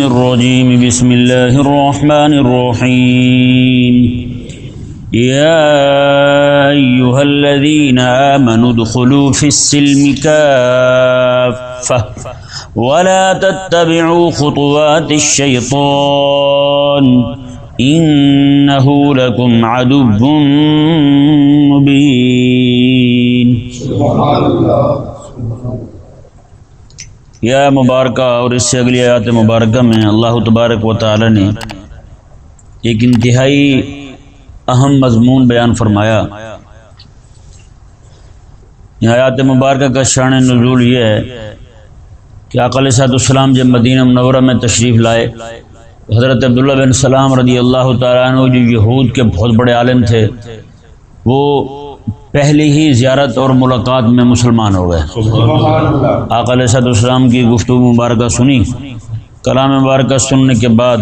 الشيطان الرجيم بسم الله الرحمن الرحيم. يا أيها الذين آمنوا ادخلوا في السلم كافة ولا تتبعوا خطوات الشيطان. إنه لكم عدو مبين. سبحان الله. یا مبارکہ اور اس سے اگلی آیات مبارکہ میں اللہ تبارک و تعالی نے ایک انتہائی اہم مضمون بیان فرمایا۔ یہ آیات مبارکہ کا شان نزول یہ ہے کہ اقلی صاحب السلام جب مدینہ منورہ میں تشریف لائے، حضرت عبداللہ بن سلام رضی اللہ تعالیٰ عنہ جو یہود کے بہت بڑے عالم تھے، وہ پہلی ہی زیارت اور ملاقات میں مسلمان ہو گئے۔ آقا علیہ صد السلام کی گفتگو مبارکہ سنی۔ کلام مبارکہ سننے کے بعد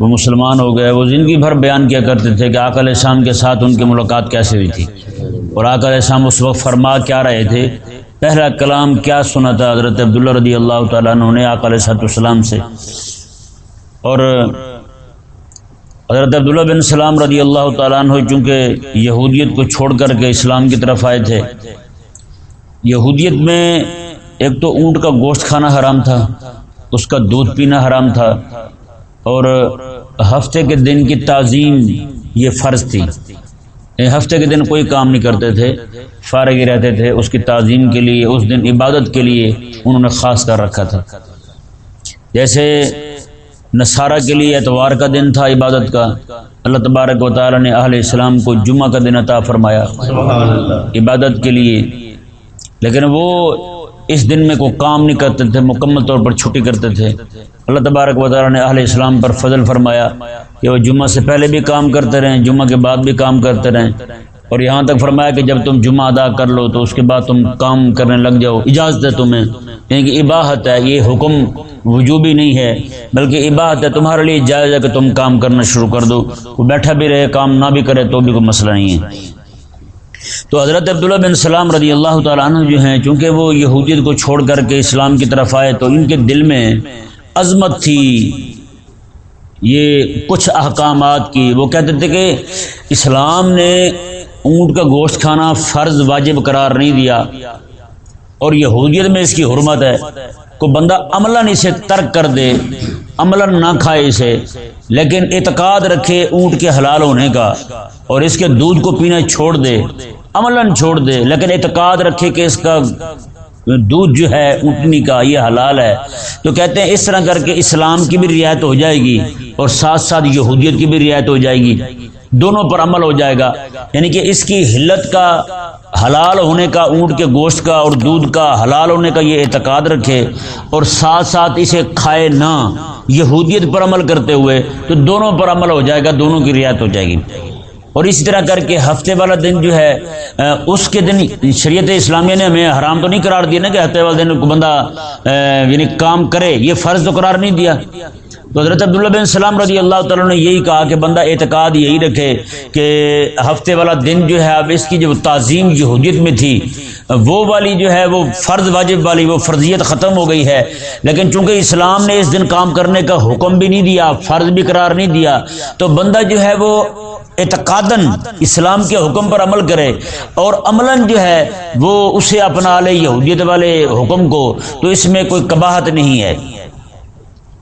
وہ مسلمان ہو گئے۔ وہ زندگی بھر بیان کیا کرتے تھے کہ آقا علیہ السلام کے ساتھ ان کی ملاقات کیسے ہوئی تھی۔ اور آقا علیہ السلام اس وقت فرما کیا رہے تھے پہلا کلام کیا سنا تھا؟ حضرت عبداللہ رضی اللہ تعالیٰ عنہ نے آقا علیہ صد السلام سے۔ اور حضرت عبداللہ بن سلام رضی اللہ تعالیٰ عنہ چونکہ یہودیت کو چھوڑ کر کے اسلام کی طرف آئے تھے، یہودیت میں ایک تو اونٹ کا گوشت کھانا حرام تھا، اس کا دودھ پینا حرام تھا، اور ہفتے کے دن کی تعظیم یہ فرض تھی۔ یعنی ہفتے کے دن کوئی کام نہیں کرتے تھے، فارغ ہی رہتے تھے، اس کی تعظیم کے لیے، اس دن عبادت کے لیے انہوں نے خاص کر رکھا تھا۔ جیسے نصارہ کے لیے اتوار کا دن تھا عبادت کا۔ اللہ تبارک و تعالی نے اہل اسلام کو جمعہ کا دن عطا فرمایا۔ عبادت کے لیے۔ لیکن وہ اس دن میں کوئی کام نہیں کرتے تھے مکمل طور پر چھٹی کرتے تھے۔ اللہ تبارک و تعالی نے اہل اسلام پر فضل فرمایا کہ وہ جمعہ سے پہلے بھی کام کرتے رہیں جمعہ کے بعد بھی کام کرتے رہیں۔ اور یہاں تک فرمایا کہ جب تم جمعہ ادا کر لو تو اس کے بعد تم کام کرنے لگ جاؤ اجازت ہے تمہیں۔ یعنی کہ عباہت ہے، یہ حکم وجوبی نہیں ہے، بلکہ عباہت ہے، تمہارے لیے جائز ہے کہ تم کام کرنا شروع کر دو۔ وہ بیٹھا بھی رہے، کام نہ بھی کرے تو بھی کوئی مسئلہ نہیں ہے۔ تو حضرت عبداللہ بن سلام رضی اللہ تعالیٰ عنہ جو ہیں، چونکہ وہ یہودیت کو چھوڑ کر کے اسلام کی طرف آئے، تو ان کے دل میں عظمت تھی یہ کچھ احکامات کی۔ وہ کہتے تھے کہ اسلام نے اونٹ کا گوشت کھانا فرض واجب قرار نہیں دیا۔ اور یہودیت میں اس کی حرمت ہے کو بندہ عملاً اسے ترک کر دے، عملاً نہ کھائے اسے، لیکن اعتقاد رکھے اونٹ کے حلال ہونے کا اور اس کے دودھ کو پینا چھوڑ دے، عملاً چھوڑ دے، لیکن اعتقاد رکھے کہ اس کا دودھ جو ہے اونٹنی کا، یہ حلال ہے۔ تو کہتے ہیں اس طرح کر کے اسلام کی بھی رعایت ہو جائے گی اور ساتھ ساتھ یہودیت کی بھی رعایت ہو جائے گی۔ دونوں پر عمل ہو جائے گا۔ یعنی کہ اس کی حلت کا، حلال ہونے کا، اونٹ کے گوشت کا اور دودھ کا حلال ہونے کا یہ اعتقاد رکھے اور ساتھ ساتھ اسے کھائے نہ۔ یہودیت پر عمل کرتے ہوئے تو دونوں پر عمل ہو جائے گا، دونوں کی رعایت ہو جائے گی۔ اور اسی طرح کر کے ہفتے والا دن جو ہے اس کے دن شریعت اسلامیہ نے ہمیں حرام تو نہیں قرار دیا نا کہ ہفتے والے دن کو بندہ یعنی کام کرے، یہ فرض تو قرار نہیں دیا۔ تو حضرت عبداللہ بن سلام رضی اللہ تعالیٰ نے یہی کہا کہ بندہ اعتقاد یہی رکھے کہ ہفتے والا دن جو ہے اب اس کی جو تعظیم یہودیت میں تھی، وہ والی جو ہے وہ فرض واجب والی وہ فرضیت ختم ہو گئی ہے۔ لیکن چونکہ اسلام نے اس دن کام کرنے کا حکم بھی نہیں دیا، فرض بھی قرار نہیں دیا، تو بندہ جو ہے وہ اعتقادن اسلام کے حکم پر عمل کرے اور عملاً جو ہے وہ اسے اپنا لے یہودیت والے حکم کو، تو اس میں کوئی کباہت نہیں ہے۔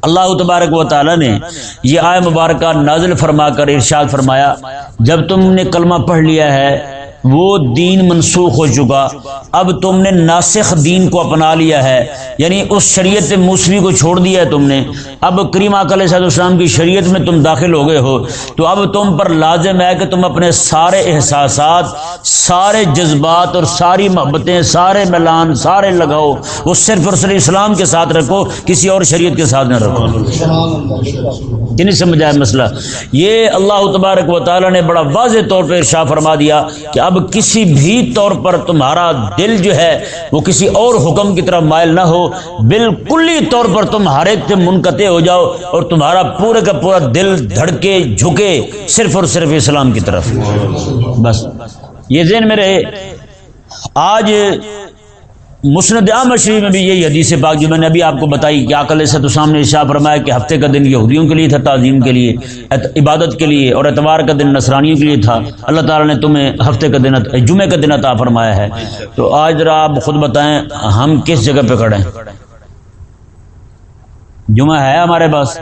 اللہ تبارک و تعالی نے یہ آئے مبارکہ نازل فرما کر ارشاد فرمایا، جب تم نے کلمہ پڑھ لیا ہے وہ دین منسوخ ہو چکا۔ اب تم نے ناسخ دین کو اپنا لیا ہے۔ یعنی اس شریعت موسوی کو چھوڑ دیا ہے تم نے۔ اب کریم اکل صاحب السلام کی شریعت میں تم داخل ہو گئے ہو۔ تو اب تم پر لازم ہے کہ تم اپنے سارے احساسات، سارے جذبات اور ساری محبتیں، سارے میلان، سارے لگاؤ، وہ صرف اور صرف اسلام کے ساتھ رکھو، کسی اور شریعت کے ساتھ نہ رکھو۔ نہیں سمجھا ہے مسئلہ۔ یہ اللہ تبارک و تعالیٰ نے بڑا واضح طور پہ ارشا فرما دیا کہ اب اب کسی بھی طور پر تمہارا دل جو ہے وہ کسی اور حکم کی طرف مائل نہ ہو بالکل طور پر تم ہر ایک سے منقطع ہو جاؤ اور تمہارا پورے کا پورا دل دھڑکے، جھکے صرف اور صرف اسلام کی طرف۔ بس، یہ ذہن میں رہے، آج مسند عام شریف میں بھی یہی حدیث پاک جو میں نے ابھی آپ کو بتائی کہ آکل سے تو سامنے شاہ فرمایا کہ ہفتے کا دن یہودیوں کے لیے تھا، تعظیم کے لیے عبادت کے لیے اور اتوار کا دن نصرانیوں کے لیے تھا۔ اللہ تعالیٰ نے تمہیں ہفتے کا دن جمعے کا دن عطا فرمایا ہے۔ تو آج ذرا آپ خود بتائیں، ہم کس جگہ پہ کھڑے ہیں؟ جمعہ ہے ہمارے پاس؟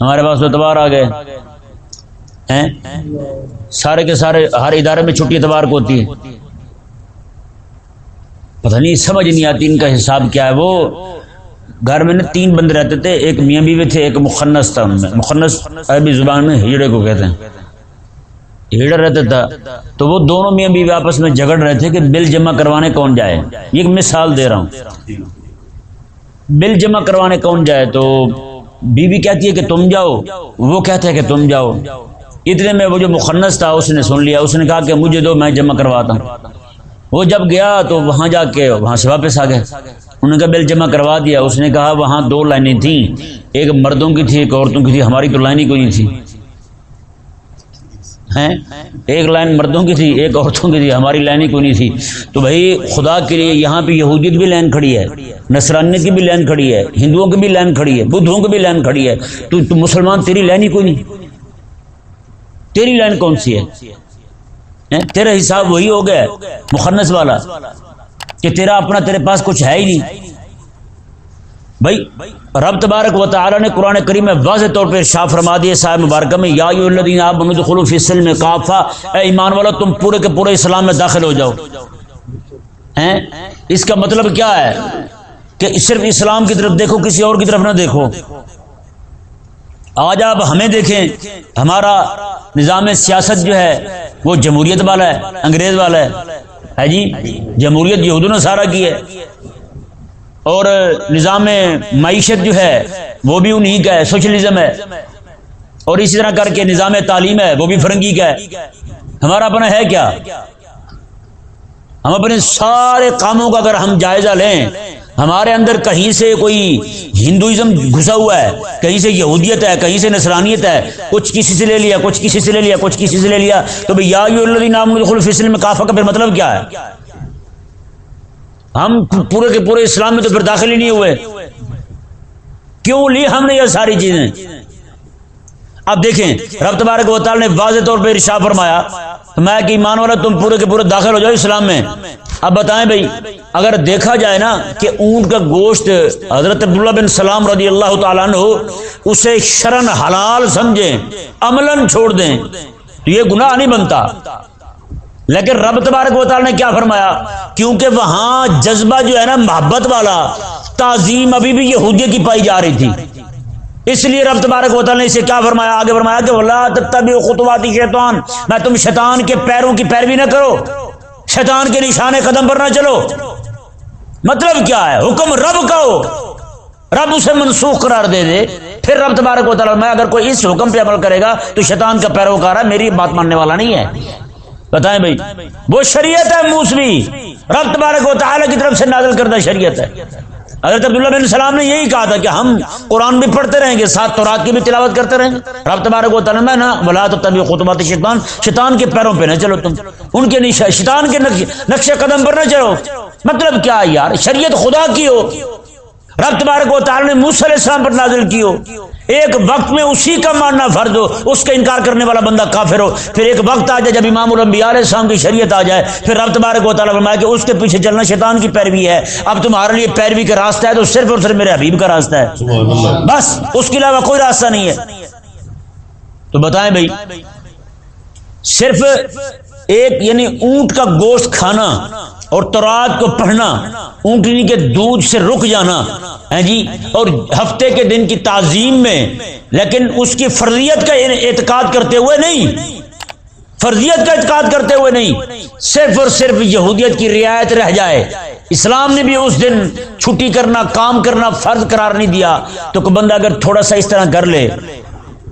ہمارے پاس تو اتوار آ گئے سارے کے سارے ہر ادارے میں چھٹی اتوار کو ہوتی ہے۔ پتہ نہیں، سمجھ نہیں آتی ان کا حساب کیا ہے وہ۔ گھر میں نا تین بندے رہتے تھے، ایک میاں بیوی تھے، ایک مخنس تھا ان میں۔ مخنس عربی زبان میں ہیڑے کو کہتے ہیں۔ ہیڑا رہتا تھا۔ تو وہ دونوں میاں بیوی آپس میں جھگڑ رہے تھے کہ بل جمع کروانے کون جائے۔ یہ ایک مثال دے رہا ہوں۔ بل جمع کروانے کون جائے؟ تو بیوی کہتی ہے کہ تم جاؤ، وہ کہتا ہے کہ تم جاؤ۔ اتنے میں وہ جو مخنس تھا، اس نے سن لیا۔ اس نے کہا کہ مجھے دو، میں جمع کرواتا ہوں۔ وہ جب گیا تو وہاں جا کے وہاں سے واپس آ گئے۔ انہوں نے کہا، بل جمع کروا دیا۔ اس نے کہا، وہاں دو لائنیں تھیں۔ ایک مردوں کی تھی، ایک عورتوں کی تھی۔ ہماری تو لائن ہی کوئی نہیں تھی۔ ایک لائن مردوں کی تھی، ایک عورتوں کی تھی۔ ہماری لائن ہی کوئی نہیں تھی۔ تو بھائی، خدا کے لیے یہاں پہ یہودیت بھی لائن کھڑی ہے، نصرانیت کی بھی لائن کھڑی ہے، ہندوؤں کی بھی لائن کھڑی ہے، بدھوں کی بھی لائن کھڑی ہے۔ تو مسلمان تیری لائن ہی کوئی نہیں۔ تیری لائن کون سی ہے؟ تیرا حساب وہی ہو گیا مخنس والا، کہ تیرا اپنا تیرے پاس کچھ ہے ہی نہیں۔ بھائی، رب تبارک و تعالی نے قرآن کریم میں واضح طور پہ شاہ فرما دیے صاحب مبارکہ میں، یا الذین آمنوا ادخلوا فی السلم کافہ۔ اے ایمان والا، تم پورے کے پورے اسلام میں داخل ہو جاؤ۔ ہیں؟ اس کا مطلب کیا ہے؟ کہ صرف اسلام کی طرف دیکھو، کسی اور کی طرف نہ دیکھو۔ آج آپ ہمیں دیکھیں، ہمارا نظام سیاست جو ہے وہ جمہوریت والا ہے، انگریز والا ہے۔ ہے جی؟ جمہوریت یہود نے سارا کی ہے۔ اور نظام معیشت جو ہے، وہ بھی انہی کا ہے، سوشلزم ہے۔ اور اسی طرح کر کے نظام تعلیم ہے، وہ بھی فرنگی کا ہے۔ ہمارا اپنا ہے کیا؟ ہم اپنے سارے کاموں کا اگر ہم جائزہ لیں ہمارے اندر کہیں سے کوئی ہندوازم گھسا ہوا ہے، کہیں سے یہودیت ہے، کہیں سے نصرانیت ہے، کچھ کسی سے لے لیا، کچھ کسی سے لے لیا، کچھ کسی سے لے لیا، تو بھائی یا نام فصل میں کافا کا پھر مطلب کیا ہے؟ ہم پورے کے پورے اسلام میں تو پھر داخل ہی نہیں ہوئے۔ کیوں لی ہم نے یہ ساری چیزیں؟ اب دیکھیں، رب تبارک و تعالی نے واضح طور پہ ارشاد فرمایا، میں کہ ایمان والا تم پورے کے پورے داخل ہو جاؤ اسلام میں۔ اب بتائیں بھائی، اگر دیکھا جائے نا کہ اونٹ کا گوشت حضرت عبداللہ بن سلام رضی اللہ تعالیٰ عنہ اسے شرن حلال سمجھیں، عملاً چھوڑ دیں، تو یہ گناہ نہیں بنتا۔ لیکن رب تبارک و تعالیٰ نے کیا فرمایا؟ کیونکہ وہاں جذبہ جو ہے نا، محبت والا تعظیم ابھی بھی یہودیت کی پائی جا رہی تھی۔ اس لیے رب تبارک و تعالیٰ نے اسے کیا فرمایا؟ آگے فرمایا کہ اللہ خطواتی شیطان میں تم شیطان کے پیروں کی پیروی نہ کرو۔ شیطان کے نشانے قدم پر نہ چلو۔ مطلب کیا ہے؟ حکم رب کا ہو۔ رب اسے منسوخ قرار دے دے۔ پھر رب تبارک و تعالیٰ میں اگر کوئی اس حکم پہ عمل کرے گا تو شیطان کا پیروکار ہے، میری بات ماننے والا نہیں ہے۔ بتائیں بھائی، وہ شریعت ہے موسمی رب تبارک و تعالیٰ کی طرف سے نازل کردہ شریعت ہے۔ حضرت عبداللہ بن السلام نے یہی کہا تھا کہ ہم قرآن بھی پڑھتے رہیں گے، ساتھ تورات کی بھی تلاوت کرتے رہیں گے۔ رب تبارک و تعالیٰ میں نا بلا تو تبھی خطبات شیطان شیطان کے پیروں پہ نہ چلو تم۔ ان کے شیطان کے نقش قدم پر نہ چلو۔ مطلب کیا یار؟ شریعت خدا کی ہو۔ رب تبارک و تعالیٰ نے موسی علیہ السلام پر نازل کی ہو ایک وقت میں اسی کا ماننا فرض ہو اس کا انکار کرنے والا بندہ کافر ہو۔ پھر ایک وقت آ جائے جب امام الانبیاء علیہ السلام کی شریعت آ جائے پھر رب تبارک و تعالیٰ فرمایا کہ اس کے پیچھے چلنا شیطان کی پیروی ہے۔ اب تمہارے لیے پیروی کا راستہ ہے تو صرف اور صرف میرے حبیب کا راستہ ہے۔ بس اس کے علاوہ کوئی راستہ نہیں ہے۔ تو بتائیں بھائی صرف ایک یعنی اونٹ کا گوشت کھانا اور تورات کو پڑھنا، اونٹنی کے دودھ سے رک جانا ہے جی؟ اور ہفتے کے دن کی تعظیم میں، لیکن اس کی فرضیت کا اعتقاد کرتے ہوئے نہیں۔ فرضیت کا اعتقاد کرتے ہوئے نہیں۔ صرف اور صرف یہودیت کی رعایت رہ جائے۔ اسلام نے بھی اس دن چھٹی کرنا، کام کرنا فرض قرار نہیں دیا۔ تو کوئی بندہ اگر تھوڑا سا اس طرح کر لے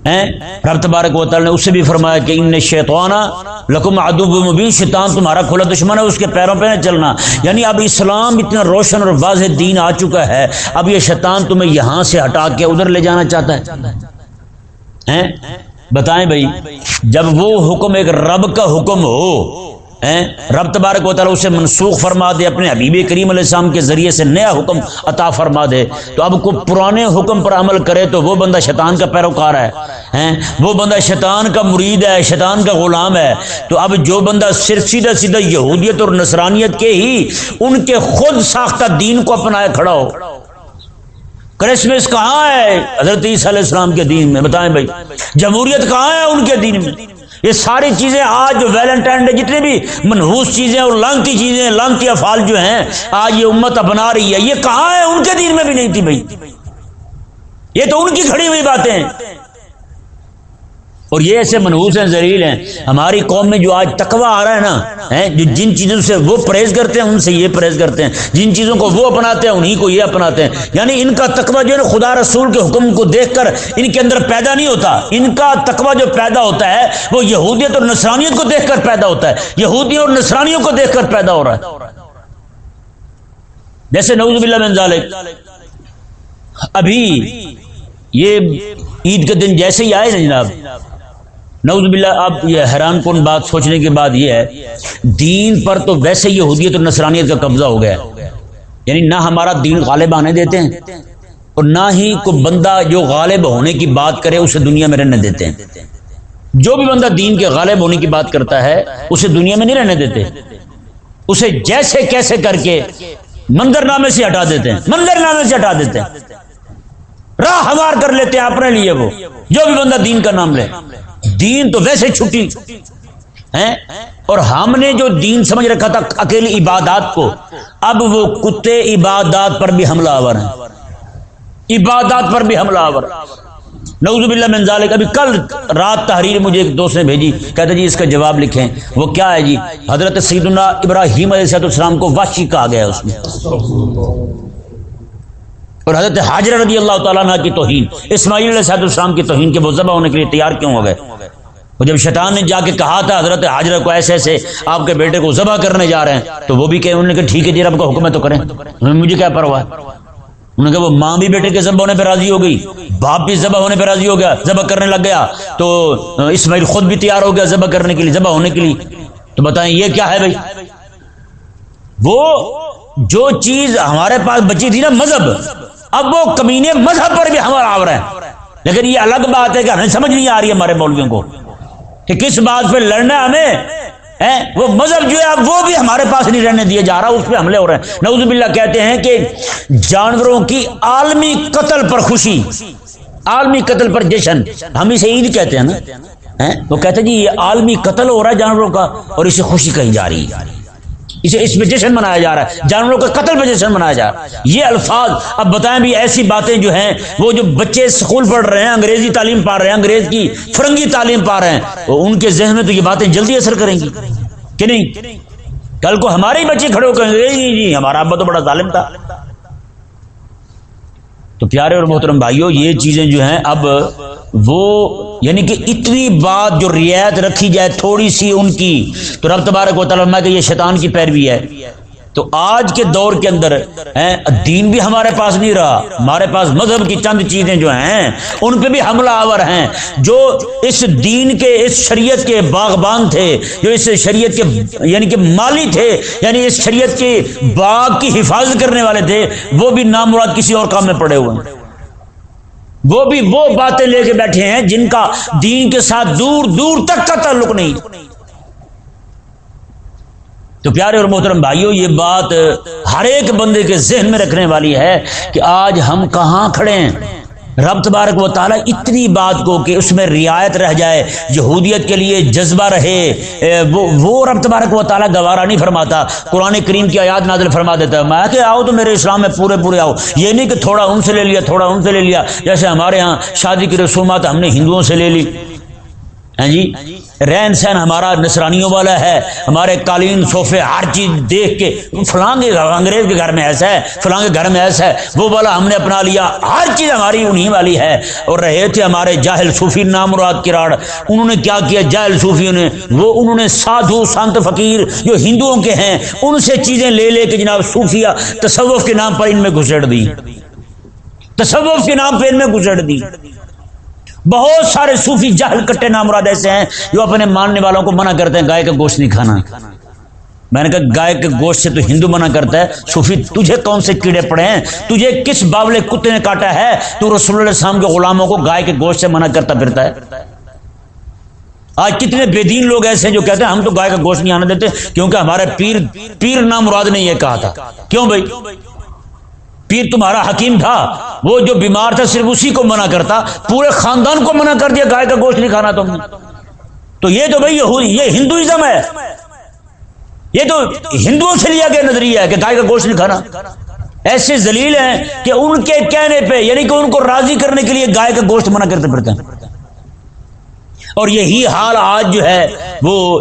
رب تبارک و تعالی نے اسے بھی فرمایا کہ ان شیطانہ لکم عدو مبین، شیطان تمہارا کھلا دشمن ہے، اس کے پیروں پہ نہ چلنا۔ یعنی اب اسلام اتنا روشن اور واضح دین آ چکا ہے، اب یہ شیطان تمہیں یہاں سے ہٹا کے ادھر لے جانا چاہتا ہے۔ بتائیں بھائی، جب وہ حکم، ایک رب کا حکم ہو رب تبارک و تعالیٰ اسے منسوخ فرما دے، اپنے حبیب کریم علیہ السلام کے ذریعے سے نیا حکم عطا فرما دے۔ تو اب کو پرانے حکم پر عمل کرے تو وہ بندہ شیطان کا پیروکار ہے وہ بندہ شیطان کا مرید ہے، شیطان کا غلام ہے۔ تو اب جو بندہ صرف سیدھا سیدھا یہودیت اور نصرانیت کے ہی ان کے خود ساختہ دین کو اپنائے کھڑا ہو۔ کرسمس کہاں ہے؟ حضرت عیسیٰ علیہ السلام کے دین میں، بتائیں بھائی۔ جمہوریت کہاں ہے ان کے دین میں؟ یہ ساری چیزیں آج جو ویلنٹائن ڈے، جتنے بھی منحوس چیزیں اور لانتی چیزیں، لانتی افعال جو ہیں، آج یہ امت اپنا رہی ہے۔ یہ کہاں ہے؟ ان کے دین میں بھی نہیں تھی بھائی۔ یہ تو ان کی کھڑی ہوئی باتیں۔ ہیں اور یہ ایسے منحوس ہیں زریل ہیں۔ ہماری قوم میں جو آج تقوی آ رہا ہے نا جو جن چیزوں سے وہ پرہیز کرتے ہیں، ان سے یہ پرہیز کرتے ہیں۔ جن چیزوں کو وہ اپناتے ہیں انہیں کو یہ اپناتے ہیں۔ یعنی ان کا تقوی جو ہے خدا رسول کے حکم کو دیکھ کر ان کے اندر پیدا نہیں ہوتا۔ ان کا تقوی جو پیدا ہوتا ہے، وہ یہودیت اور نسرانیت کو دیکھ کر پیدا ہوتا ہے۔ یہودیوں اور نسرانیوں کو دیکھ کر پیدا ہو رہا ہے۔ جیسے نوز باللہ من ذالک۔ ابھی یہ عید کے دن جیسے ہی آئے نا جناب نعوذ باللہ، اب یہ حیران کن بات سوچنے کے بعد یہ ہے، دین پر تو ویسے یہ حدیت اور نصرانیت کا قبضہ ہو گیا یعنی نہ ہمارا دین غالب آنے دیتے ہیں اور نہ ہی کوئی بندہ جو غالب ہونے کی بات کرے، اسے دنیا میں رہنے دیتے ہیں۔ جو بھی بندہ دین کے غالب ہونے کی بات کرتا ہے، اسے دنیا میں نہیں رہنے دیتے۔ اسے جیسے کیسے کر کے منظر نامے سے ہٹا دیتے ہیں۔ منظر نامے سے ہٹا دیتے ہیں۔ راہ ہمار کر لیتے ہیں اپنے لیے وہ۔ جو بھی بندہ دین کا نام لے۔ دین تو ویسے چھٹی۔ ہے اور ہم نے جو دین سمجھ رکھا تھا اکیلی عبادات کو، اب وہ کتے عبادات پر بھی حملہ آور ہیں۔ عبادات پر بھی حملہ آور۔ نعوذ باللہ من ذالک۔ ابھی کل رات تحریر مجھے ایک دوست نے بھیجی کہتے جی اس کا جواب لکھیں۔ وہ کیا ہے جی؟ حضرت سیدنا ابراہیم علیہ السلام کو واشی کہا گیا اس میں۔ اور حضرت حاجر رضی اللہ تعالیٰ عنہ کی توہین، اسماعیل علیہ السلام کی توہین کے وہ ذبح ہونے کے لیے تیار کیوں ہو گئے؟ وہ جب شیطان نے جا کے کہا تھا حضرت حاجرہ کو ایسے ایسے آپ کے بیٹے کو ذبح کرنے جا رہے ہیں، تو وہ بھی کہ انہوں نے کہا ٹھیک ہے جی رب کا حکم ہے تو کریں۔ مجھے کیا پرواہ؟ انہوں نے کہا وہ ماں بھی بیٹے کے ذبح ہونے پہ راضی ہو گئی، باپ بھی ذبح ہونے پہ راضی ہو گیا، ذبح کرنے لگ گیا۔ تو اسماعیل خود بھی تیار ہو گیا ذبح کرنے کے لیے، ذبح ہونے کے لیے۔ تو بتائیں یہ کیا ہے بھائی؟ وہ جو چیز ہمارے پاس بچی تھی نا مذہب، اب وہ کمینے مذہب پر بھی ہمارا آور ہے لیکن یہ الگ بات ہے کہ ہمیں سمجھ نہیں آ رہی ہمارے مولویوں کو۔ کہ کس بات پہ لڑنا ہمیں؟ وہ مذہب جو ہے اب وہ بھی ہمارے پاس نہیں رہنے دیا جا رہا، اس پہ حملے ہو رہے ہیں۔ نعوذ باللہ کہتے ہیں کہ جانوروں کی عالمی قتل پر خوشی، عالمی قتل پر جشن، ہم اسے عید کہتے ہیں نا۔ وہ کہتے ہیں جی یہ عالمی قتل ہو رہا ہے جانوروں کا اور اسے خوشی کہی جا رہی ہے۔ اسے اس پہ جشن منایا جا رہا ہے، جانوروں کا قتل پہ جشن منایا جا رہا ہے۔ یہ الفاظ، اب بتائیں بھی ایسی باتیں جو ہیں، وہ جو بچے اسکول پڑھ رہے ہیں، انگریزی تعلیم پا رہے ہیں، انگریز کی فرنگی تعلیم پا رہے ہیں، وہ ان کے ذہن میں تو یہ باتیں جلدی اثر کریں گی۔ کہ نہیں؟ کل کو ہمارے ہی بچے کھڑے ہو کر جی ہمارا ابا تو بڑا ظالم تھا۔ تو پیارے اور محترم بھائیوں یہ چیزیں جو ہیں، اب وہ یعنی کہ اتنی بات جو رعایت رکھی جائے تھوڑی سی ان کی، تو رب تبارک و تعالیٰ کہ یہ شیطان کی پیروی ہے۔ تو آج کے دور کے اندر دین بھی ہمارے پاس نہیں رہا۔ ہمارے پاس مذہب کی چند چیزیں جو ہیں، ان پہ بھی حملہ آور ہیں۔ جو اس دین کے، اس شریعت کے باغبان تھے، جو اس شریعت کے یعنی کہ مالی تھے یعنی اس شریعت کے باغ کی حفاظت کرنے والے تھے، وہ بھی نامراد کسی اور کام میں پڑے ہوئے ہیں۔ وہ بھی وہ باتیں لے کے بیٹھے ہیں جن کا دین کے ساتھ دور دور تک کا تعلق نہیں۔ تو پیارے اور محترم بھائیوں یہ بات ہر ایک بندے کے ذہن میں رکھنے والی ہے کہ آج ہم کہاں کھڑے ہیں؟ رب تبارک و تعالیٰ اتنی بات کو کہ اس میں رعایت رہ جائے، یہودیت کے لیے جذبہ رہے وہ وہ رب تبارک و تعالیٰ گوارا نہیں فرماتا، قرآن کریم کی آیات نازل فرما دیتا ہے، میں کہ آؤ تو میرے اسلام میں پورے پورے آؤ، یہ نہیں کہ تھوڑا ان سے لے لیا، تھوڑا ان سے لے لیا، جیسے ہمارے ہاں شادی کی رسومات ہم نے ہندوؤں سے لے لی۔ ہاں جی؟ رہن سہن ہمارا نسرانیوں والا ہے، ہمارے قالین صوفے ہر چیز دیکھ کے، فلاں کے انگریز کے گھر میں ایسا ہے، فلاں کے گھر میں ایسا ہے، وہ والا ہم نے اپنا لیا، ہر چیز ہماری انہی والی ہے۔ اور رہے تھے ہمارے جاہل صوفی نامراد کراڑ، انہوں نے کیا کیا؟ جاہل صوفیوں نے، وہ انہوں نے سادھو سنت فقیر جو ہندوؤں کے ہیں، ان سے چیزیں لے لے کے جناب صوفیہ تصوف کے نام پر ان میں گھسڑ دی۔ تصوف کے نام پہ ان میں گھسڑ دی۔ بہت سارے صوفی جہل کٹے نامراد ایسے ہیں جو اپنے ماننے والوں کو منع کرتے ہیں، گائے کا گوشت نہیں کھانا۔ میں نے کہا، گائے کے گوشت سے تو ہندو منع کرتا ہے۔ صوفی، تجھے کون سے کیڑے پڑے ہیں؟ تجھے کس باولے کتے نے کاٹا ہے؟ تو رسول اللہ السلام کے غلاموں کو گائے کے گوشت سے منع کرتا پھرتا ہے۔ آج کتنے بے دین لوگ ایسے ہیں جو کہتے ہیں، ہم تو گائے کا گوشت نہیں آنے دیتے، کیونکہ ہمارے پیر پیر نام مراد نے یہ کہا تھا۔ کیوں بھائی؟ پیر تمہارا حکیم تھا، وہ جو بیمار تھا صرف اسی کو منع کرتا، پورے خاندان کو منع کر دیا، گائے کا گوشت نہیں کھانا تم نے۔ تو یہ تو بھائی یہ ہندوازم ہے۔ یہ تو ہندوؤں سے لیا گیا نظریہ ہے کہ گائے کا گوشت نہیں کھانا۔ ایسے زلیل ہیں کہ ان کے کہنے پہ یعنی کہ ان کو راضی کرنے کے لیے گائے کا گوشت منع کرتے پڑتے ہیں۔ اور یہی حال آج جو ہے، وہ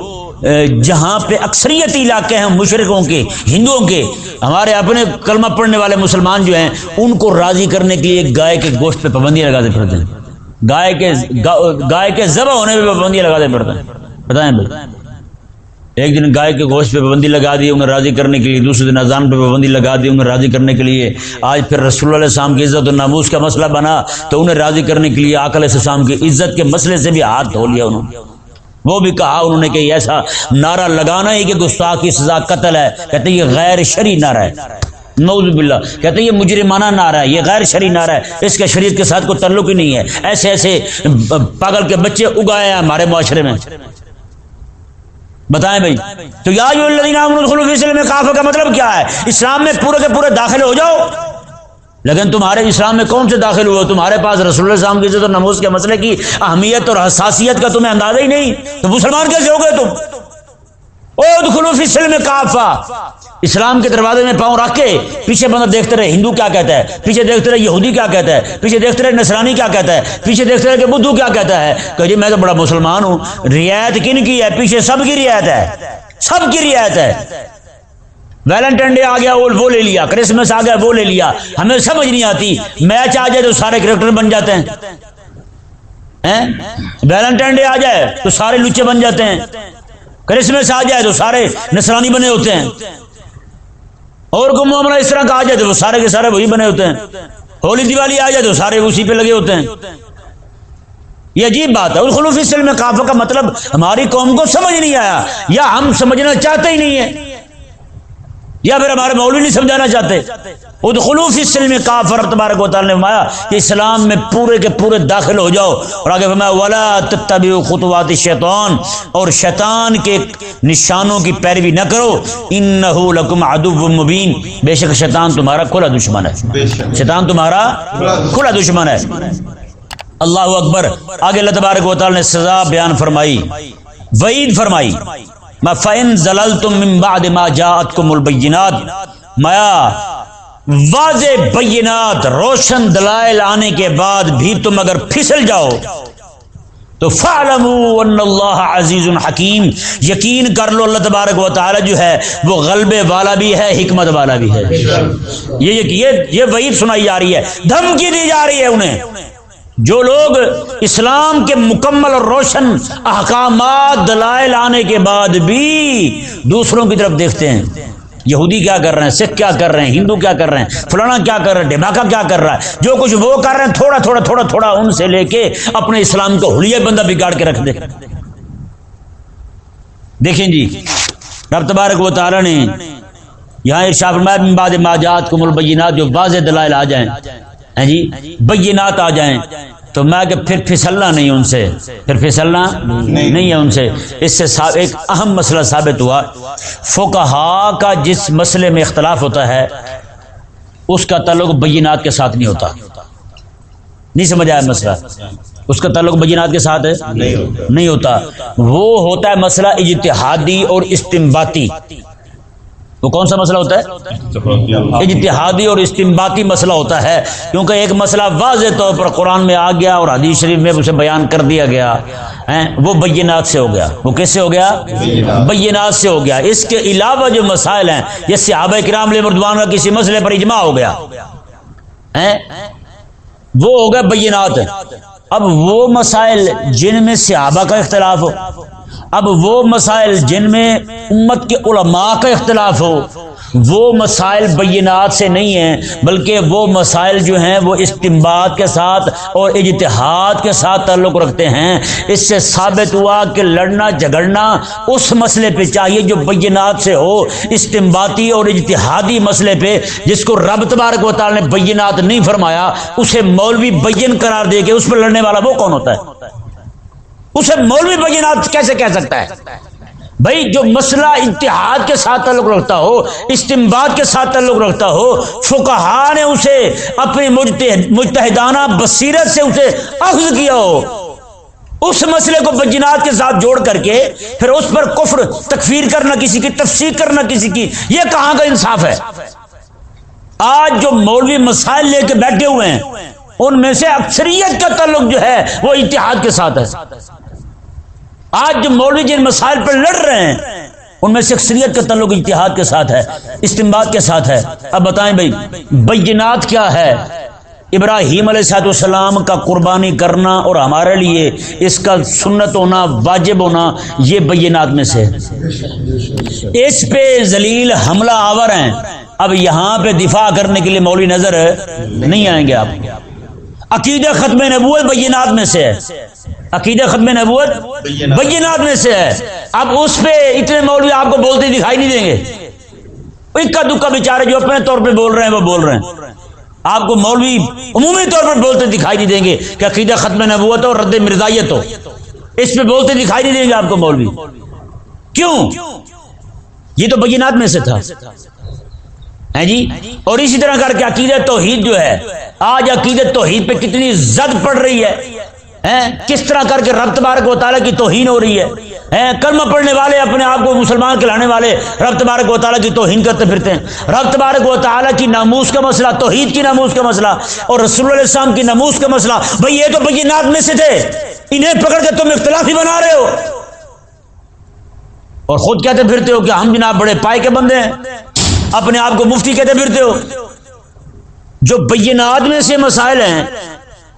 جہاں پہ اکثریتی علاقے ہیں مشرقوں کے، ہندوؤں کے، ہمارے اپنے کلمہ پڑھنے والے مسلمان جو ہیں، ان کو راضی کرنے کے لیے گائے کے گوشت پہ پابندیاں لگاتے پھرتے ہیں۔ گائے کے گائے کے ذبح ہونے پہ پابندیاں لگاتے پھرتے ہیں۔ بتائیں بھائی۔ ایک دن گائے کے گوشت پہ پابندی لگا دی، انہیں راضی کرنے کے لیے، دوسرے دن اذان پہ پابندی لگا دی، انہیں راضی کرنے کے لیے۔ آج پھر رسول اللہ علیہ السلام کی عزت و ناموس کا مسئلہ بنا، تو انہیں راضی کرنے کے لیے علیہ السلام کی عزت کے مسئلے سے بھی ہاتھ دھو لیا انہوں نے۔ وہ بھی کہا انہوں نے کہ ایسا نعرہ لگانا ہی کہ گستاخ کی سزا قتل ہے۔ کہتے یہ غیر شری نعرہ ہے۔ نوز باللہ۔ کہتے یہ مجرمانہ نعرہ ہے۔ یہ غیر شری نعرہ ہے۔ اس کے شریعت کے ساتھ کوئی تعلق ہی نہیں ہے۔ ایسے ایسے پاگل کے بچے اگائے ہیں ہمارے معاشرے میں۔ بتائیں بھائی۔ تو یا میں کافر کا مطلب کیا ہے؟ اسلام میں پورے کے پورے داخل ہو جاؤ۔ لیکن تمہارے اسلام میں کون سے داخل ہوئے؟ تمہارے پاس رسول اللہ السلام کی عزت اور نموز کے مسئلے کی اہمیت اور حساسیت کا تمہیں اندازہ ہی نہیں۔ تو مسلمان کیسے ہو گئے تم کافا اسلام کے دروازے میں پاؤں رکھ کے پیچھے بندہ دیکھتے رہے۔ ہندو کیا کہتا ہے؟ پیچھے دیکھتے رہے یہودی کیا کہتا ہے؟ پیچھے دیکھتے رہے نسرانی کیا کہتا ہے؟ پیچھے دیکھتے رہے کہ بدھو کیا کہتا ہے؟ کہ جی میں تو بڑا مسلمان ہوں۔ رعایت کن کی ہے؟ پیچھے سب کی رعایت ہے۔ سب کی رعایت ہے۔ ویلنٹائن ڈے آ گیا، وہ لے لیا۔ کرسمس آ گیا، وہ لے لیا۔ ہمیں سمجھ نہیں آتی۔ میچ آ جائے تو سارے کریکٹر بن جاتے ہیں۔ ویلنٹائن ڈے آ جائے تو سارے لچے بن جاتے ہیں۔ کرسمس آ جائے تو سارے نسرانی بنے ہوتے ہیں۔ اور کوئی معاملہ اس طرح کا آ جائے تو وہ سارے کے سارے وہی بنے ہوتے ہیں۔ ہولی دیوالی آ جائے تو سارے اسی پہ لگے ہوتے ہیں۔ یہ عجیب بات ہے۔ الخلوف میں کافر کا مطلب ہماری قوم کو سمجھ نہیں آیا یا ہم سمجھنا چاہتے ہی نہیں ہے یا پھر ہمارے مولوی نہیں سمجھانا چاہتے۔ خلوف میں کافر تبارک و تعالی نے فرمایا کہ اسلام میں پورے کے پورے داخل ہو جاؤ۔ اور آگے فرمایا ولا تتبعوا خطوات الشیطان اور شیطان کے نشانوں کی پیروی نہ کرو۔ انه لکم عدو مبین بے شک شیطان تمہارا کھلا دشمن ہے۔ شیطان تمہارا کھلا دشمن ہے۔ اللہ اکبر۔ آگے اللہ تبارک و تعالی نے سزا بیان فرمائی۔ وعید فرمائی۔ فَإِن زَلَلْتُم مِّن بَعْدِ مَا جَاءَتْكُمُ الْبَيِّنَاتِ مایا واضح بینات روشن دلائل آنے کے بعد بھی تم اگر پھسل جاؤ، تو فَعْلَمُوا أَنَّ اللَّهَ عَزِيزٌ حَكِيمٌ۔ یقین کر لو اللہ تبارک و تعالی جو ہے، وہ غلبے والا بھی ہے، حکمت والا بھی ہے۔ یہ یہ وعید سنائی جا رہی ہے، دھمکی دی جا رہی ہے انہیں۔ جو لوگ اسلام کے مکمل اور روشن احکامات دلائل آنے کے بعد بھی دوسروں کی طرف دیکھتے ہیں۔ یہودی کیا کر رہے ہیں؟ سکھ کیا کر رہے ہیں؟ ہندو کیا کر رہے ہیں؟ فلانا کیا کر رہے ہیں ڈھماکہ کیا کر رہا ہے؟ جو کچھ وہ کر رہے ہیں، تھوڑا تھوڑا تھوڑا تھوڑا ان سے لے کے اپنے اسلام کو حلیہ بندہ بگاڑ کے رکھ دے۔ دیکھیں جی رب تبارک و تعالی نے یہاں ارشاد فرمایا بعد ماجات کو ملبینات جو واضح دلائل آ جائیں۔ جی بینات آ جائیں۔ تو میں کہ پھر پھسلنا نہیں ان سے۔ پھر پھسلنا نہیں۔ ہے ان سے۔ اس سے ایک اہم مسئلہ ثابت ہوا۔ فقہا کا جس مسئلے میں اختلاف ہوتا ہے اس کا تعلق بینات کے ساتھ نہیں ہوتا۔ نہیں سمجھ آیا مسئلہ؟ اس کا تعلق بینات کے ساتھ ہے؟ نہیں ہوتا۔ وہ ہوتا ہے مسئلہ اجتہادی اور استمباتی وہ کون سا مسئلہ ہوتا ہے؟ اجتہادی اور استمباتی مسئلہ ہوتا ہے کیونکہ ایک مسئلہ واضح طور پر قرآن میں آ گیا اور حدیث شریف میں اسے بیان کر دیا گیا۔ وہ بینات سے ہو گیا۔ وہ کس سے ہو گیا؟ بینات۔ سے ہو گیا۔ اس کے علاوہ جو مسائل ہیں یہ صحابہ کرام علیہ مردوان کا کسی مسئلے پر اجماع ہو گیا۔ وہ ہو گیا بینات۔ اب وہ مسائل جن میں صحابہ کا اختلاف ہو۔ اب وہ مسائل جن میں امت کے علماء کا اختلاف ہو، وہ مسائل بینات سے نہیں ہیں، بلکہ وہ مسائل جو ہیں وہ استمباد کے ساتھ اور اجتہاد کے ساتھ تعلق رکھتے ہیں۔ اس سے ثابت ہوا کہ لڑنا، جھگڑنا اس مسئلے پہ چاہیے جو بینات سے ہو استمباتی اور اجتہادی مسئلے پہ، جس کو رب تبارک و تعالی نے بینات نہیں فرمایا، اسے مولوی بین قرار دے کے اس پہ لڑنے والا وہ کون ہوتا ہے؟ اسے مولوی بینات کیسے کہہ سکتا ہے؟ بھائی، جو مسئلہ اتحاد کے ساتھ تعلق رکھتا ہو استمباد کے ساتھ تعلق رکھتا ہو فکہ نے اسے اپنی مجتہدانہ بصیرت سے اسے اخذ کیا ہو۔ اس مسئلے کو بجنات کے ساتھ جوڑ کر کے، پھر اس پر کفر تکفیر کرنا کسی کی تفسیر کرنا کسی کی، یہ کہاں کا انصاف ہے؟ آج جو مولوی مسائل لے کے بیٹھے ہوئے ہیں ان میں سے اکثریت کا تعلق جو ہے وہ اتحاد کے ساتھ ہے۔ آج جو مولوی جن مسائل پر لڑ رہے ہیں، ان میں سے اکثریت کا تعلق اتحاد کے ساتھ ہے استمباد کے ساتھ ہے۔ اب بتائیں بھائی، بینات کیا ہے؟ ابراہیم علیہ سات السلام کا قربانی کرنا اور ہمارے لیے اس کا سنت ہونا، واجب ہونا، یہ بینات میں سے۔ اس پہ ذلیل حملہ آور ہیں۔ اب یہاں پہ دفاع کرنے کے لیے مولوی نظر نہیں آئیں گے آپ۔ عقیدہ ختم نبوت بینات میں سے ہے۔ عقیدہ ختم نبوت بینات۔ میں سے ہے۔ اب اس پہ اتنے مولوی آپ کو بولتے دکھائی نہیں دیں گے۔ اکا دکا بیچارے جو اپنے طور پہ بول رہے ہیں وہ بول رہے ہیں۔ آپ کو مولوی عمومی طور پر بولتے دکھائی نہیں دیں گے کہ عقیدہ ختم نبوت ہو رد مرزائیت ہو۔ اس پہ بولتے دکھائی نہیں دیں گے آپ کو مولوی۔ کیوں؟ یہ تو بینات میں سے تھا۔ ہے جی؟ اور اسی طرح کر کے عقیدت توحید جو ہے، آج عقیدت توحید پہ کتنی زد پڑ رہی ہے۔ کس طرح کر کے رب تبارک و تعالیٰ کی توہین ہو رہی ہے؟ کلمہ پڑھنے والے اپنے آپ کو مسلمان کہلانے والے رب تبارک و تعالیٰ کی توہین کرتے پھرتے ہیں۔ رب تبارک و تعالیٰ کی ناموس کا مسئلہ، توحید کی ناموس کا مسئلہ اور رسول اللہ علیہ السلام کی ناموس کا مسئلہ۔ بھائی یہ تو بینات میں سے تھے۔ انہیں پکڑ کے تم اختلافی بنا رہے ہو۔ اور خود کہتے پھرتے ہو کہ ہم جناب بڑے پائے کے بندے ہیں۔ اپنے آپ کو مفتی کہتے پھرتے ہو۔ جو بینات میں سے مسائل ہیں،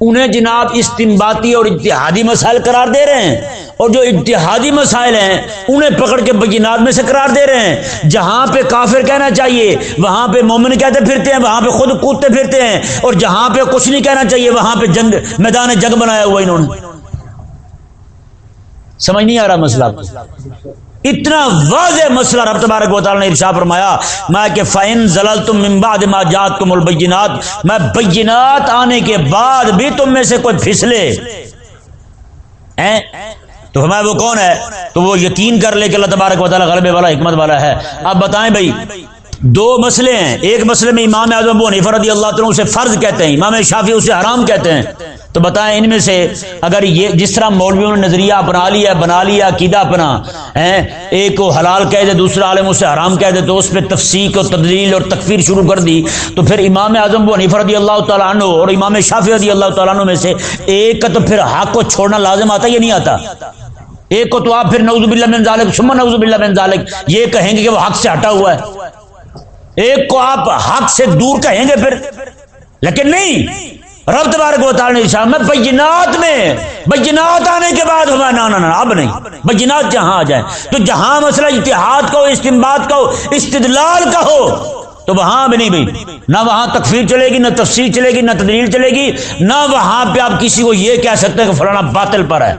انہیں جناب استمباتی اور اتحادی مسائل قرار دے رہے ہیں۔ اور جو اتحادی مسائل ہیں، انہیں پکڑ کے بینات میں سے قرار دے رہے ہیں۔ جہاں پہ کافر کہنا چاہیے، وہاں پہ مومن کہتے پھرتے ہیں، وہاں پہ خود کودتے پھرتے ہیں۔ اور جہاں پہ کچھ نہیں کہنا چاہیے، وہاں پہ جنگ، میدان جنگ بنایا ہوا انہوں نے۔ سمجھ نہیں آ رہا مسئلہ۔ اتنا واضح مسئلہ رب تبارک و تعالی نے ارشاد فرمایا، میں کہ فین زلل تم من بعد ما جات کم البینات میں بینات آنے کے بعد بھی تم میں سے کوئی پھسلے۔ تو ہمارا وہ کون ہے؟ تو وہ یقین کر لے کہ اللہ تبارک و تعالی غلبے والا، حکمت والا ہے۔ اب بتائیں بھائی دو مسئلے ہیں۔ ایک مسئلے میں امام اعظم ابو حنیفہ رضی اللہ تعالیٰ اسے فرض کہتے ہیں، امام شافی اسے حرام کہتے ہیں۔ تو بتائیں ان میں سے اگر یہ جس طرح مولویوں نے نظریہ اپنا لیا، بنا لیا، عقیدہ اپنا ایک کو حلال کہہ دے دوسرا عالم اسے حرام کہہ دے، تو اس پہ تفسیق اور تدلیل اور تکفیر شروع کر دی۔ تو پھر امام اعظم ابو حنیفہ رضی اللہ تعالیٰ عنہ اور امام شافی رضی اللہ تعالیٰ عنہ میں سے ایک کا تو پھر حق کو چھوڑنا لازم آتا یا نہیں آتا؟ ایک کو تو آپ پھر نوز باللہ من ذالک ثم نوز باللہ من ذالک یہ کہیں گے کہ وہ حق سے ہٹا ہوا ہے۔ ایک کو آپ حق سے دور کہیں گے پھر۔ لیکن نہیں، رب تبارک و تعالی نے میں بینات میں بینات آنے کے بعد ہوا نا نا اب نہیں۔ بینات جہاں آ جائیں۔ تو جہاں مسئلہ اتحاد کا ہو استمباد کا ہو، استدلال کا ہو، تو وہاں بھی نہیں بھائی۔ نہ وہاں تکفیر چلے گی، نہ تفسیر چلے گی، نہ تدلیل چلے گی۔ نہ وہاں پہ آپ کسی کو یہ کہہ سکتے ہیں کہ فلانا باطل پر ہے۔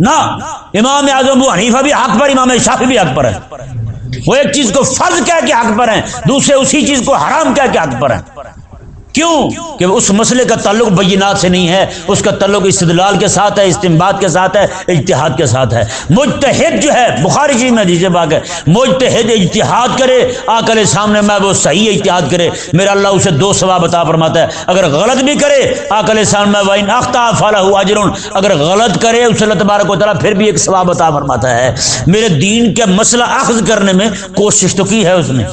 نہ، امام اعظم حنیفہ بھی حق پر، امام شافی بھی حق پر ہے۔ وہ ایک چیز کو فرض کہہ کے حق پر ہیں، دوسرے اسی چیز کو حرام کہہ کے حق پر ہیں۔ کیوں؟ کہ اس مسئلے کا تعلق بینات سے نہیں ہے اس کا تعلق استدلال کے ساتھ ہے استمباد کے ساتھ ہے اجتہاد کے ساتھ ہے۔ مجتہد جو ہے بخاری جی میں دیجیے باغ ہے مجتہد اجتہاد کرے آ کرے سامنے میں وہ صحیح اجتہاد کرے میرا اللہ اسے دو ثواب عطا فرماتا ہے۔ اگر غلط بھی کرے آ کرے سامنے وائن اختہ ہوا جرون اگر غلط کرے اس اللہ تبارک و تعالیٰ پھر بھی ایک ثواب عطا فرماتا ہے۔ میرے دین کے مسئلہ اخذ کرنے میں کوشش تو کی ہے اس نے۔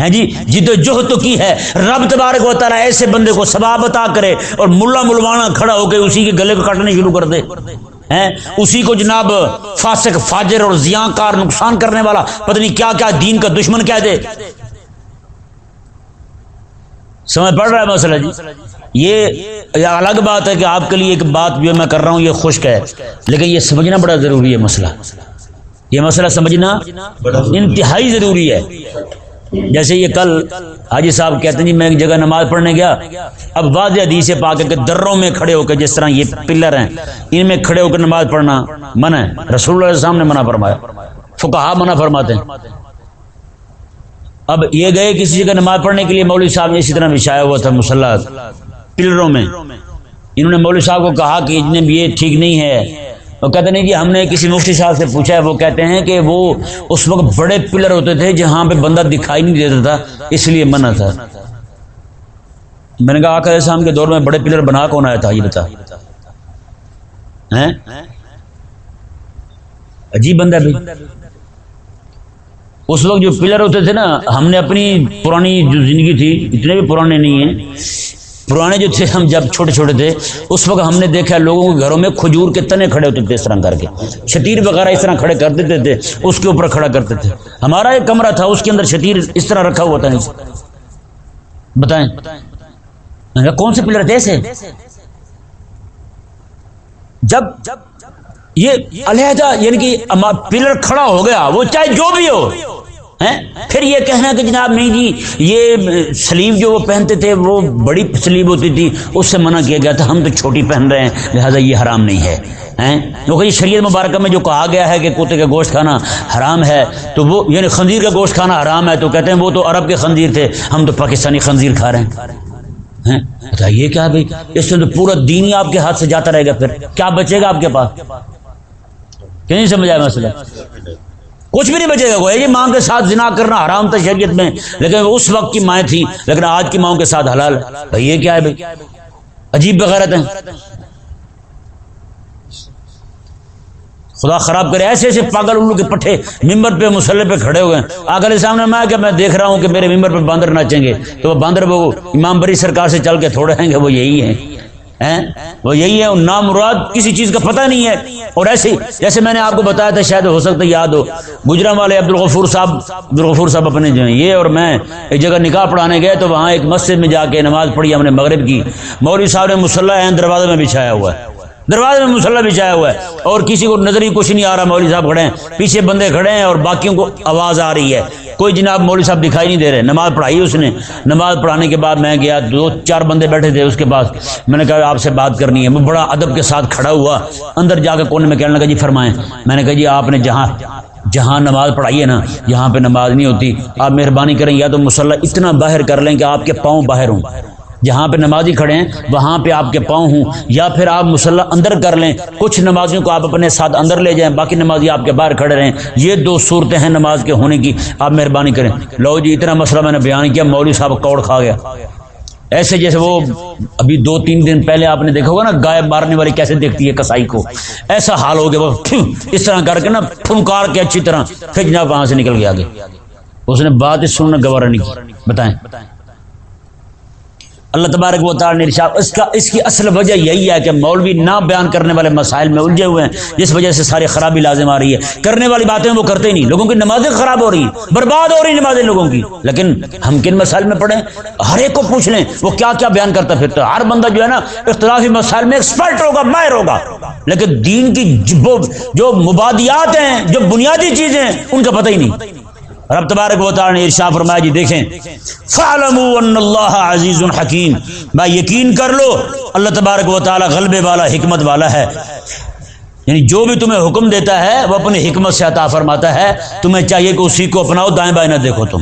ہے جی جد جو تو کی ہے؟ رب تبارک و تعالیٰ ایسے بندے کو ثواب عطا کرے اور ملا ملوانا کھڑا ہو کے اسی کے گلے کو کاٹنے شروع کر دے۔ اسی کو جناب فاسق فاجر اور زیاں کار نقصان کرنے والا پتہ نہیں کیا کیا دین کا دشمن کہہ دے۔ سمجھ پڑ رہا ہے مسئلہ جی؟ یہ الگ بات ہے کہ آپ کے لیے ایک بات جو میں کر رہا ہوں یہ خشک ہے لیکن یہ سمجھنا بڑا ضروری ہے مسئلہ۔ یہ مسئلہ سمجھنا انتہائی ضروری ہے۔ جیسے یہ کل حاجی صاحب کہتے ہیں جی میں ایک جگہ نماز پڑھنے گیا، اب واضح حدیث پا کے دروں میں کھڑے ہو کے جس طرح یہ پلر ہیں، ان میں کھڑے ہو کے نماز پڑھنا منع ہے۔ رسول اللہ علیہ السلام نے منع فرمایا۔ فکہ منع فرماتے ہیں۔ اب یہ گئے کسی جگہ نماز پڑھنے کے لیے، مولوی صاحب نے اسی طرح بچھایا ہوا تھا مسلح پلروں میں۔ انہوں نے مولوی صاحب کو کہا کہ یہ ٹھیک نہیں ہے وہ کہتے نہیں جی ہم نے کسی مفتی صاحب سے پوچھا ہے، وہ کہتے ہیں کہ وہ اس وقت بڑے پلر ہوتے تھے جہاں پہ بندہ دکھائی نہیں دیتا تھا، اس لیے منع تھا۔ میں نے کہا آخر شام کے دور میں بڑے پلر بنا کون آیا تھا؟ یہ بتا۔ عجیب بندہ بھی اس وقت جو پلر ہوتے تھے نا، ہم نے اپنی پرانی جو زندگی تھی، اتنے بھی پرانے نہیں ہیں۔ پرانے جو تھے، ہم جب چھوٹے چھوٹے تھے، اس وقت ہم نے دیکھا لوگوں کے گھروں میں کھجور کے تنے کھڑے ہوتے تھے اس طرح کر کے۔ شتیر وغیرہ اس طرح کھڑے کر دیتے تھے، اس کے اوپر کھڑا کرتے تھے۔ ہمارا ایک کمرہ تھا، اس کے اندر شتیر اس طرح رکھا ہوا تھا۔ بتائیں۔ کون سے پلر تھے ایسے؟ جب یہ علیحدہ یعنی کہ پلر کھڑا ہو گیا، وہ چاہے جو بھی ہو پھر یہ کہنا کہ جناب نہیں جی یہ سلیب جو وہ پہنتے تھے، وہ بڑی سلیب ہوتی تھی، اس سے منع کیا گیا تھا، ہم تو چھوٹی پہن رہے ہیں، لہٰذا یہ حرام نہیں ہے کیونکہ شریعت مبارکہ میں جو کہا گیا ہے کہ کوتے کا گوشت کھانا حرام ہے، تو وہ یعنی خنزیر کا گوشت کھانا حرام ہے، تو کہتے ہیں وہ تو عرب کے خنزیر تھے، ہم تو پاکستانی خنزیر کھا رہے ہیں بتائیے کیا بھائی، اس میں تو پورا دین ہی آپ کے ہاتھ سے جاتا رہے گا پھر، کیا بچے گا آپ کے پاس؟ کہ نہیں سمجھ مسئلہ؟ کچھ بھی نہیں بچے گا کوئی۔ ماں کے ساتھ زنا کرنا حرام تھا شریعت میں، لیکن اس وقت کی مائیں تھی لیکن آج کی ماؤں کے ساتھ حلال۔ بھائی، یہ کیا ہے بھائی؟ عجیب بغیرت ہیں۔ خدا خراب کرے، ایسے ایسے پاگل الو کے پٹھے ممبر پہ، مسلح پہ کھڑے ہوئے ہیں۔ آگے سامنے میں کہ میں دیکھ رہا ہوں کہ میرے ممبر پہ باندر ناچیں گے۔ تو وہ باندر وہ امام بری سرکار سے چل کے تھوڑے ہیں گے، وہ یہی ہیں۔ وہ یہی ہے نام مراد کسی چیز کا پتہ نہیں ہے۔ اور ایسے، جیسے میں نے آپ کو بتایا تھا، شاید ہو سکتا یاد ہو۔ گجرا والے عبد الغفور صاحب عبد الغفور صاحب اپنے جو ہیں، یہ اور میں ایک جگہ نکاح پڑھانے گئے تو وہاں ایک مسجد میں جا کے نماز پڑھی، ہم نے مغرب کی۔ مولوی صاحب نے مسلح دروازے میں بچھایا ہوا ہے۔ دروازے میں مسلح بچھایا ہوا ہے اور کسی کو نظر ہی کچھ نہیں آ رہا، مولوی صاحب کھڑے ہیں۔ پیچھے بندے کھڑے ہیں اور باقیوں کو آواز آ رہی ہے۔ کوئی جناب مولوی صاحب دکھائی نہیں دے رہے۔ نماز پڑھائی اس نے۔ نماز پڑھانے کے بعد میں گیا، دو چار بندے بیٹھے تھے اس کے پاس۔ میں نے کہا، آپ سے بات کرنی ہے۔ وہ بڑا ادب کے ساتھ کھڑا ہوا۔ اندر جا کے کونے میں کہنے لگا جی فرمائیں۔ میں نے کہا جی آپ نے جہاں جہاں نماز پڑھائی ہے نا، یہاں پہ نماز نہیں ہوتی۔ آپ مہربانی کریں، یا تو مسلح اتنا باہر کر لیں کہ آپ کے پاؤں باہر ہوں۔ جہاں پہ نمازی کھڑے ہیں، وہاں پہ آپ کے پاؤں ہوں۔ یا پھر آپ مسلح اندر کر لیں، کچھ نمازیوں کو آپ اپنے ساتھ اندر لے جائیں، باقی نمازی آپ کے باہر کھڑے رہیں۔ یہ دو صورتیں ہیں نماز کے ہونے کی، آپ مہربانی کریں۔ لو جی اتنا مسئلہ میں نے بیان کیا، مولوی صاحب کوڑ کھا گیا۔ ایسے جیسے وہ ابھی دو تین دن پہلے آپ نے دیکھا ہوگا نا، گائے مارنے والی کیسے دیکھتی ہے کسائی کو۔ ایسا حال ہو گیا، وہ اس طرح کر کے نا پھنکار کے اچھی طرح پھر جناب وہاں سے نکل گیا آگے۔ اس نے بات سننا گوارا نہیں کی۔ بتائیں۔ اللہ تبارک و تعالیٰ نے ارشاد اس کا اس کی اصل وجہ یہی ہے کہ مولوی نہ بیان کرنے والے مسائل میں الجھے ہوئے ہیں، جس وجہ سے ساری خرابی لازم آ رہی ہے۔ کرنے والی باتیں وہ کرتے ہی نہیں، لوگوں کی نمازیں خراب ہو رہی ہیں، برباد ہو رہی نمازیں لوگوں کی۔ لیکن ہم کن مسائل میں پڑھیں؟ ہر ایک کو پوچھ لیں، وہ کیا کیا بیان کرتا پھرتا ہر بندہ جو ہے نا، اختلافی مسائل میں ایکسپرٹ ہوگا، ماہر ہوگا۔ لیکن دین کی جو مبادیات ہیں، جو بنیادی چیزیں ہیں، ان کا پتہ ہی نہیں۔ رب تبارک و تعالی نے ارشاد فرمایا جی دیکھیں، فعلموا ان اللہ عزیز حکیم بھائی یقین کر لو، اللہ تبارک و تعالی غلبے والا، حکمت والا ہے۔ یعنی جو بھی تمہیں حکم دیتا ہے، وہ اپنی حکمت سے عطا فرماتا ہے۔ تمہیں چاہیے کہ اسی کو اپناؤ، دائیں بائیں نہ دیکھو تم۔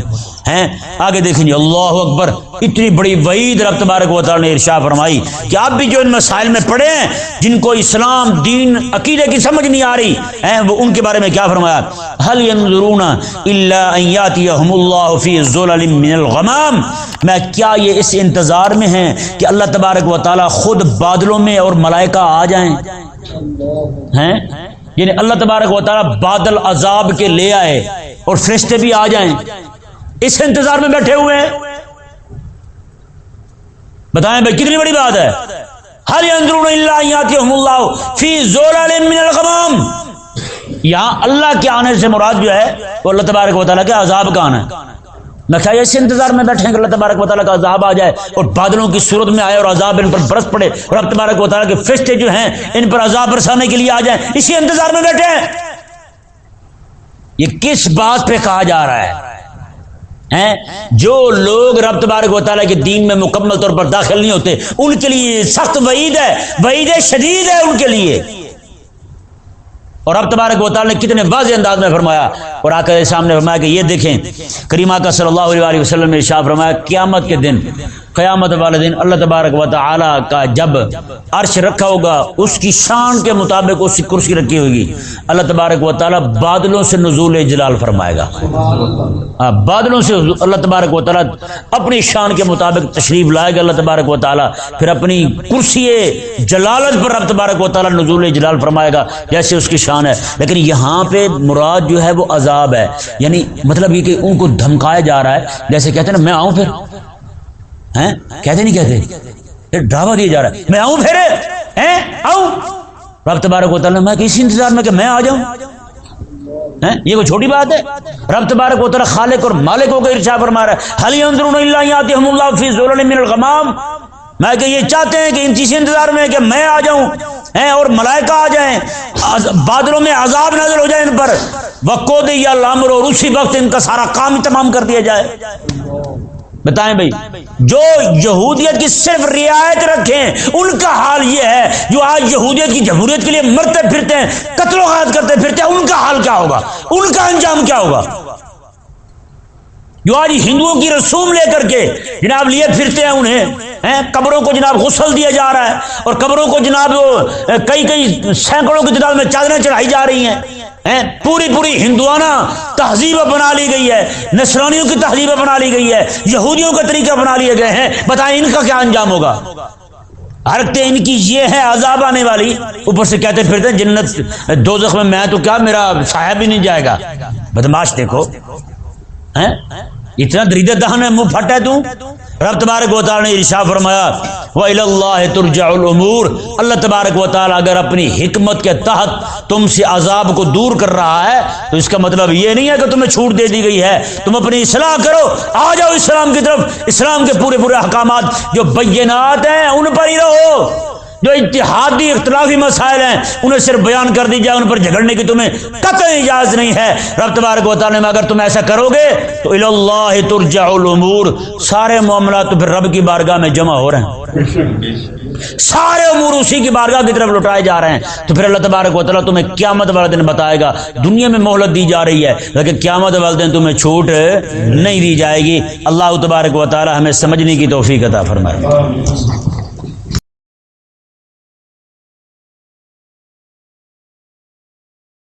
ہیں؟ آگے دیکھیں جی اللہ اکبر، اتنی بڑی وعید رب تبارک و تعالی نے ارشاد فرمائی کہ آپ بھی جو ان مسائل میں پڑھے ہیں، جن کو اسلام دین عقیدے کی سمجھ نہیں آ رہی، ہیں، وہ ان کے بارے میں کیا فرمایا؟ حل ينظرون الا ان ياتيهم الله في ظلل من الغمام؟ میں کیا یہ اس انتظار میں ہیں کہ اللہ تبارک و تعالی خود بادلوں میں اور ملائکہ آ جائیں؟ ہیں؟ یعنی اللہ تبارک و تعالی بادل عذاب کے لے آئے اور فرشتے بھی آ جائیں۔ اس انتظار میں بیٹھے ہوئے ہیں۔ بتائیں بھائی، کتنی بڑی بات ہے۔ ہر اندرون اللہ فی من الغمام۔ یہاں اللہ کے آنے سے مراد جو ہے، وہ اللہ تبارک و تعالیٰ کے عذاب کا آنا ہے۔ میں کیا اس انتظار میں بیٹھے ہیں کہ اللہ تبارک و تعالیٰ کا عذاب آ جائے اور بادلوں کی صورت میں آئے اور عذاب ان پر برس پڑے اور اب تبارک و تعالیٰ کے فرشتے جو ہیں، ان پر عذاب برسانے کے لیے آ جائیں۔ اسی انتظار میں بیٹھے ہیں۔ یہ کس بات پہ کہا جا رہا ہے؟ ہیں؟ جو لوگ رب تبارک و تعالیٰ کے دین میں مکمل طور پر داخل نہیں ہوتے، ان کے لیے سخت وعید ہے، وعید شدید ہے ان کے لیے اور رب تبارک و تعالیٰ نے کتنے واضح انداز میں فرمایا، اور آ کر سامنے فرمایا کہ یہ دیکھیں، کریمہ کا صلی اللہ علیہ وسلم نے شاہ فرمایا، قیامت کے دن قیامت والے دن اللہ تبارک و تعالیٰ کا جب عرش رکھا ہوگا، اس کی شان کے مطابق اس کی کرسی رکھی ہوگی۔ اللہ تبارک و تعالیٰ بادلوں سے نزول جلال فرمائے گا۔ ہاں، بادلوں سے اللہ تبارک و تعالیٰ اپنی شان کے مطابق تشریف لائے گا۔ اللہ تبارک و تعالیٰ پھر اپنی کرسی جلالت پر رب تبارک و تعالیٰ نزول جلال فرمائے گا۔ جیسے اس کی شان ہے۔ لیکن یہاں پہ مراد جو ہے وہ عذاب ہے۔ یعنی مطلب یہ کہ ان کو دھمکایا جا رہا ہے۔ جیسے کہتے ہیں نا، میں آؤں پھر۔ ہیں؟ کہتے نہیں کہتے۔ ڈراوا دیا جا رہا ہے۔ میں آؤں پھر؟ آؤں؟ رب تبارک و تعالیٰ میں کسی انتظار میں کہ میں آ جاؤں۔ یہ کوئی چھوٹی بات ہے؟ رب تبارک و تعالیٰ خالق اور مالک ہو کے ارشا فرما رہا ہے۔ حلی اندرون اللہ یاتہم اللہ فی ذلل من الغمام۔ میں کہ یہ چاہتے ہیں کہ ان چیز انتظار میں کہ میں آ جاؤں۔ ہیں؟ اور ملائکہ آ جائیں۔ بادلوں میں عذاب نظر ہو جائے ان پر۔ وقو دے یا لامر اور اسی وقت ان کا سارا کام تمام کر دیا جائے۔ بتائیں بھائی، جو یہودیت کی صرف رعایت رکھیں، ان کا حال یہ ہے، جو آج یہودیت کی جمہوریت کے لیے مرتے پھرتے ہیں، قتل و غارت کرتے پھرتے ہیں، ان کا حال کیا ہوگا؟ ان کا انجام کیا ہوگا؟ جو آج ہندوؤں کی رسوم لے کر کے جناب لیے پھرتے ہیں انہیں قبروں کو جناب غسل دیا جا رہا ہے، اور قبروں کو جناب کئی کئی سینکڑوں کی تعداد میں چادریں چڑھائی جا رہی ہیں۔ پوری پوری ہندوانہ تہذیب بنا لی گئی ہے۔ نسرانیوں کی تہذیب بنا لی گئی ہے۔ یہودیوں کے طریقے بنا لیے گئے ہیں۔ بتائیں ان کا کیا انجام ہوگا؟ حرکتیں ان کی یہ ہے عذاب آنے والی۔ اوپر سے کہتے پھرتے جنت دو میں میں تو کیا، میرا صاحب ہی نہیں جائے گا۔ بدماش دیکھو۔ اتنا دہن میں منہ پھٹ ہے تو۔ رب تبارک و تعالیٰ نے ارشا فرمایا وہ اللہ تُرْجَعُ العمور اللہ تبارک و تعالیٰ اگر اپنی حکمت کے تحت تم سے عذاب کو دور کر رہا ہے، تو اس کا مطلب یہ نہیں ہے کہ تمہیں چھوٹ دے دی گئی ہے۔ تم اپنی اصلاح کرو، آ جاؤ اسلام کی طرف۔ اسلام کے پورے پورے احکامات جو بینات ہیں، ان پر ہی رہو۔ جو اتحادی اختلافی مسائل ہیں، انہیں صرف بیان کر دی جائے، ان پر جھگڑنے کی تمہیں قطع اجازت نہیں ہے۔ رب تبارک و میں اگر تم ایسا کرو گے، تو اللہ ترجع الامور۔ سارے معاملات تو پھر رب کی بارگاہ میں جمع ہو رہے ہیں۔ سارے امور اسی کی بارگاہ کی طرف لٹائے جا رہے ہیں۔ تو پھر اللہ تبارک و تعالیٰ تمہیں قیامت والا دن بتائے گا۔ دنیا میں مہلت دی جا رہی ہے، لیکن قیامت والے دن تمہیں چھوٹ نہیں دی جائے گی۔ اللہ تبارک و تعالیٰ ہمیں سمجھنے کی توفیق عطا فرمائے۔